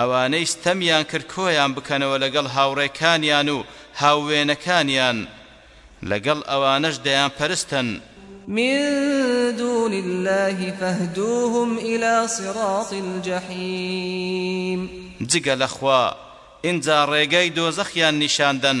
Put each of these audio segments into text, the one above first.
ئەوانەی ستەمیان کرد کۆیان بکەنەوە لەگەڵ هاوڕێکانیان و هاووێنەکانیان، لەگەڵ ئەوانەش دەیانپەرستن. من دون اللە فاهدوهم الی صراط الجحیم. جگە لە خوا، ئینجا ڕێگای دۆزەخیان نیشاندەن.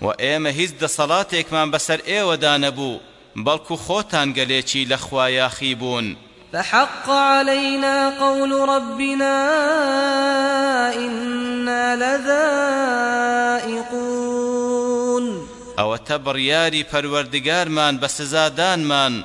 وە ئێمە هیچ دەسەڵاتێکمان بەسەر ئێوەدا نەبوو بەڵکو خۆتان گەلێکی لە خوا یاخی بوون. فحق علینا قول ربنا انا لذائقون. ئەوەتە بڕیاری پەروەردگارمان بە سزادانمان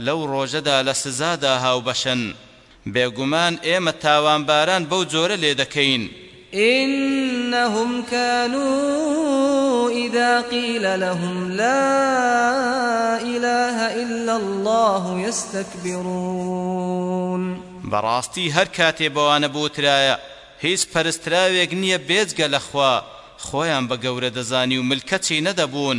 لەو ڕۆژەدا لە سزادا هاوبەشن. بێگومان ئێمە تاوانباران بەو جۆرە لێدەکەین. انهم کانوا اذا قیل لهم لا اله الا الله یستکبرون. بەڕاستی هەر کاتێ بەوانە بوترایە هیچ پەرستراوێک نییە بێجگە لە خوا، خۆیان بە گەورە دەزانی و ملکەچی نەدەبوون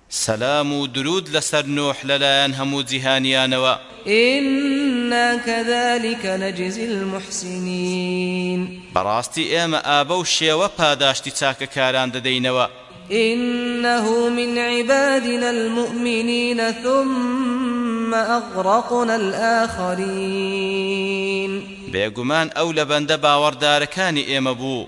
سەلام و دروود لەسەر نوح لەلایەن هەموو جیهانیانەوە. ئینا کەزالیک نەجزی المحسنین. بەڕاستی ئێمە ئابە و شێوە پاداشتی چاکەکاران دەدەینەوە. ئینه من عبادنا المومنین ثم اغرقنا الاخرین. بێگومان ئەو لە بەندە باوەڕدارەکانی ئێمە بوو.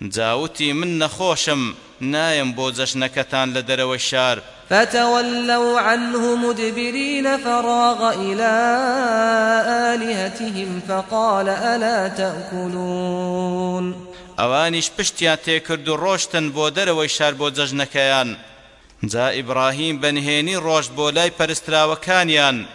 جا وتی، من نەخۆشم، نایەم بۆ جەژنەکەتان لە دەرەوەی شار. فتولوا عنه مدبرین فراغ الی آلهتهم فقال الا تأکلون. ئەوانیش پشتیان تێکرد و ڕۆشتن بۆ دەرەوەی شار بۆ جەژنەکەیان. جا ئیبراهیم بە نهێنی ڕۆشت بۆ لای پەرستراوەکانیان.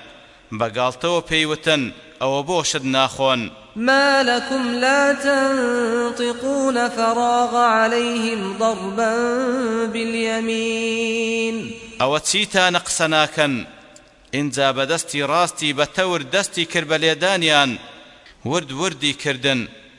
بە گاڵتەوە پێی وتن، ئەوە بۆ شت ناخۆن؟ ما لکم لا تنطقون فراغ علیهم ضربا بالیمین. ئەوە چیتانە قسە ناکەن؟ ئینجا بە دەستی ڕاستی بە تەور دەستی کرد بە لێدانیان، ورد وردی کردن.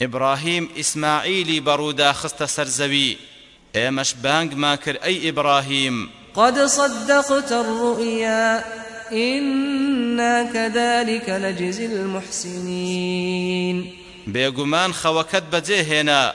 ئیبراهیم ئیسماعیلی بە ڕوودا خستە سەر زەوی، ئێمەش بانگمان کرد ئەی ئیبراهیم! قد صدقت الرؤیا انا کذلک نجزی المحسنین. بێگومان خەوەکەت بەجێ هێنا،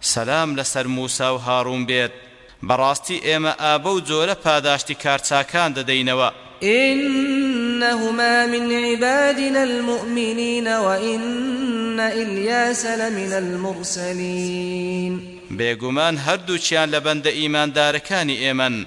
سەلام لەسەر موسا و هارون بێت بەڕاستی ئێمە ئابەو جۆرە پاداشتی کار چاکان دەدەینەوە. انهما من عبادنا المومنین و ان الیاس لمن المرسلین. بێگومان هەردووکیان لە بەندە ئیماندارەکانی ئێمەن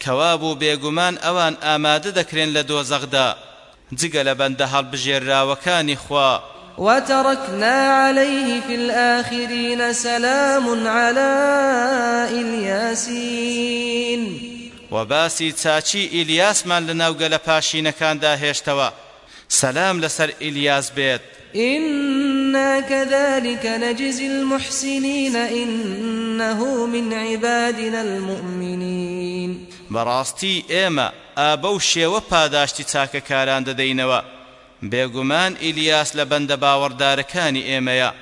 کەوابوو بێگومان ئەوان ئامادە دەکرێن لە دۆزەخدا جگە لە بەندە هەڵبژێرراوەکانی خوا. وترکنا علیه فی الآخرین سلام علی الیاسین. وە باسی چاکی ئیلیاسمان لەناو گەلە پاشینەکاندا هێشتەوە سەلام لەسەر ئیلیاس بێت. انا کذلک نجزی المحسنین انه من عبادنا المومنین. بەڕاستی ئێمە ئا بەو شێوە پاداشتی چاکەکاران دەدەینەوە، بێگومان ئیلیاس لە بەندە باوەڕدارەکانی ئێمەیە.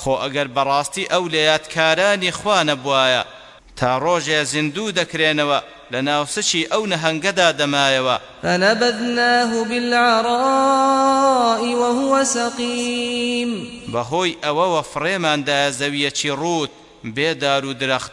خۆ ئەگەر بەڕاستی ئەو لەیادکارانی خوا نەبوایە تا ڕۆژێ زیندوو دەکرێنەوە لە ناو سکی ئەو نەهەنگەدا دەمایەوە. فنبذناه بالعراء وهو سقیم. بەهۆی ئەوەوە فڕێماندایە زەوییەکی ڕووت بێ دار و درەخت.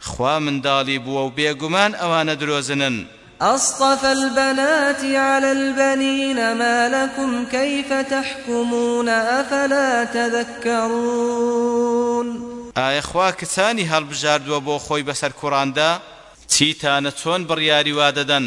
خوا منداڵی بووە و بێگومان ئەوانە درۆزنن. اصطفی البنات علی البنین ما لکم کیف تحکمون افلا تذکرون. ئایە خوا کچانی هەڵبژاردووە بۆ خۆی بەسەر کوڕاندا؟ چیتانە چۆن بڕیاری وادەدەن؟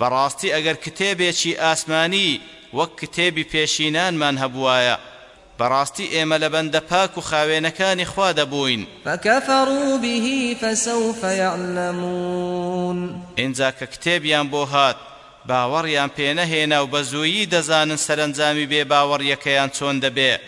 بەڕاستی ئەگەر کتێبێکی ئاسمانی وەک کتێبی پێشینانمان هەبووایە، بەڕاستی ئێمە لە بەندە پاک و خاوێنەکانی خوا دەبووین. فکفروا به فسوف یعلمون. ئینجا کە کتێبیان بۆ هات باوەڕیان پێنەهێنا و بەزوویی دەزانن سەرەنجامی بێباوەڕیەکەیان چۆن دەبێ.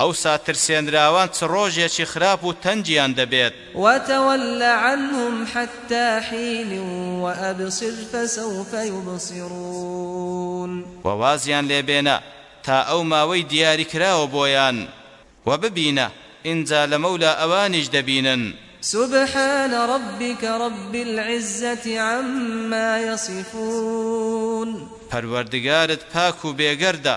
ئەوسا ترسێنراوان چ ڕۆژێکی خراپ و تەنگیان دەبێت. وتول عنهم حتی حین وابصر فسوف یبصرون. وە وازیان لێبێنە تا ئەو ماوەی دیاریکراوە بۆیان، وە ببینە ئینجا لەمەولا ئەوانیش دەبینن. سبحان ربک رب العزە عما یصفون. پەروەردگارت پاک و بێگەردە